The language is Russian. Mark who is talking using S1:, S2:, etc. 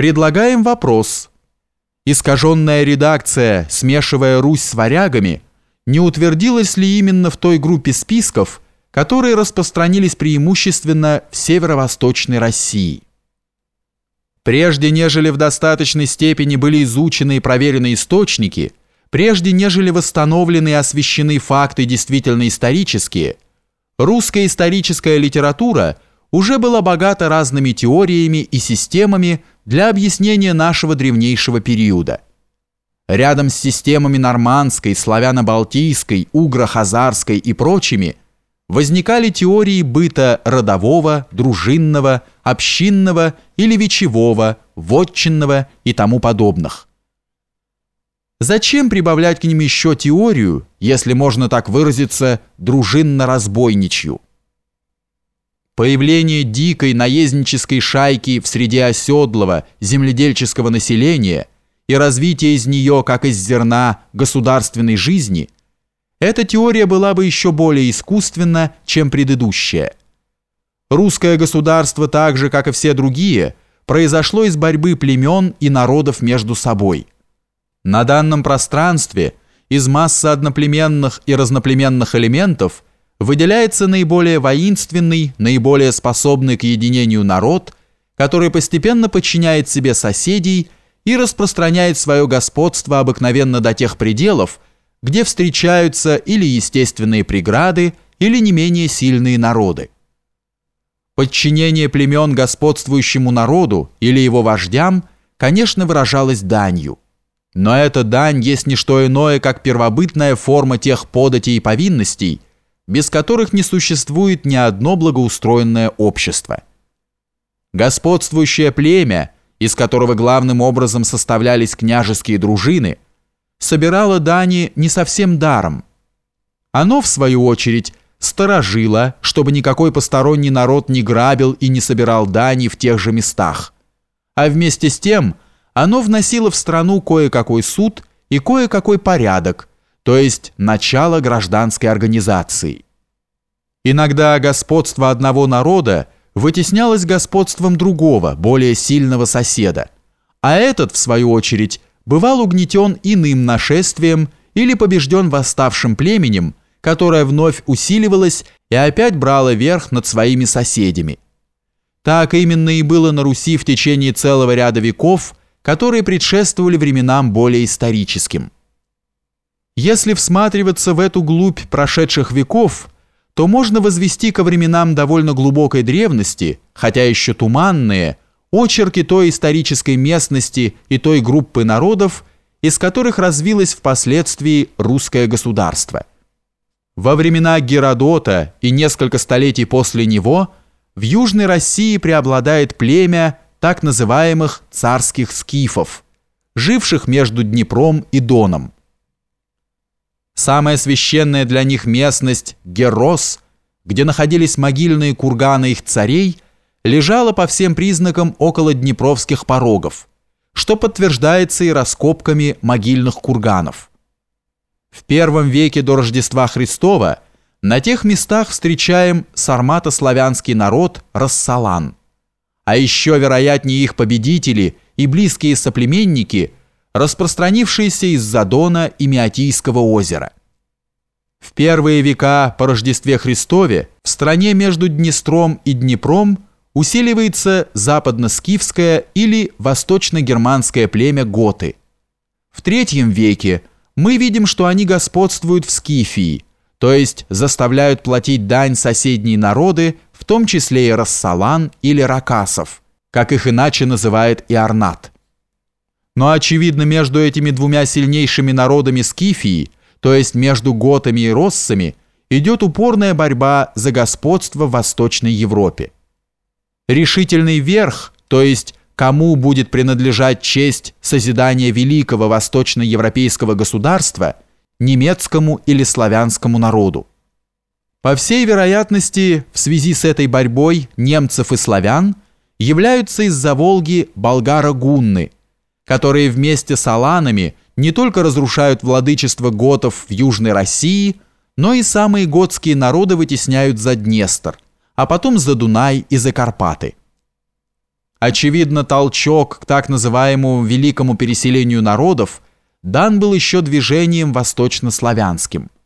S1: Предлагаем вопрос. Искаженная редакция, смешивая Русь с варягами, не утвердилась ли именно в той группе списков, которые распространились преимущественно в северо-восточной России? Прежде нежели в достаточной степени были изучены и проверены источники, прежде нежели восстановлены и освещены факты действительно исторические, русская историческая литература уже была богата разными теориями и системами для объяснения нашего древнейшего периода. Рядом с системами нормандской, славяно-балтийской, угро-хазарской и прочими – возникали теории быта родового, дружинного, общинного или вечевого, вотчинного и тому подобных. Зачем прибавлять к ним еще теорию, если можно так выразиться, дружинно-разбойничью? Появление дикой наезднической шайки в среде оседлого земледельческого населения и развитие из нее, как из зерна, государственной жизни – эта теория была бы еще более искусственна, чем предыдущая. Русское государство, так же, как и все другие, произошло из борьбы племен и народов между собой. На данном пространстве из массы одноплеменных и разноплеменных элементов выделяется наиболее воинственный, наиболее способный к единению народ, который постепенно подчиняет себе соседей и распространяет свое господство обыкновенно до тех пределов, где встречаются или естественные преграды, или не менее сильные народы. Подчинение племен господствующему народу или его вождям, конечно, выражалось данью. Но эта дань есть не что иное, как первобытная форма тех податей и повинностей, без которых не существует ни одно благоустроенное общество. Господствующее племя, из которого главным образом составлялись княжеские дружины – собирало дани не совсем даром. Оно, в свою очередь, сторожило, чтобы никакой посторонний народ не грабил и не собирал дани в тех же местах. А вместе с тем оно вносило в страну кое-какой суд и кое-какой порядок, то есть начало гражданской организации. Иногда господство одного народа вытеснялось господством другого, более сильного соседа, а этот, в свою очередь, бывал угнетен иным нашествием или побежден восставшим племенем, которое вновь усиливалось и опять брало верх над своими соседями. Так именно и было на Руси в течение целого ряда веков, которые предшествовали временам более историческим. Если всматриваться в эту глубь прошедших веков, то можно возвести ко временам довольно глубокой древности, хотя еще туманные, очерки той исторической местности и той группы народов, из которых развилось впоследствии русское государство. Во времена Геродота и несколько столетий после него в Южной России преобладает племя так называемых царских скифов, живших между Днепром и Доном. Самая священная для них местность – Герос, где находились могильные курганы их царей – лежала по всем признакам около днепровских порогов, что подтверждается и раскопками могильных курганов. В первом веке до Рождества Христова на тех местах встречаем сармато-славянский народ Рассалан, а еще, вероятнее, их победители и близкие соплеменники, распространившиеся из Задона и Миотийского озера. В первые века по Рождестве Христове в стране между Днестром и Днепром – усиливается западно-скифское или восточно-германское племя готы. В третьем веке мы видим, что они господствуют в Скифии, то есть заставляют платить дань соседние народы, в том числе и рассалан или ракасов, как их иначе называет и Арнат. Но очевидно, между этими двумя сильнейшими народами Скифии, то есть между готами и россами, идет упорная борьба за господство в Восточной Европе решительный верх, то есть кому будет принадлежать честь созидания великого восточноевропейского государства, немецкому или славянскому народу. По всей вероятности, в связи с этой борьбой немцев и славян являются из-за Волги болгары-гунны, которые вместе с аланами не только разрушают владычество готов в Южной России, но и самые готские народы вытесняют за Днестр – а потом за Дунай и за Карпаты. Очевидно, толчок к так называемому великому переселению народов дан был еще движением восточнославянским –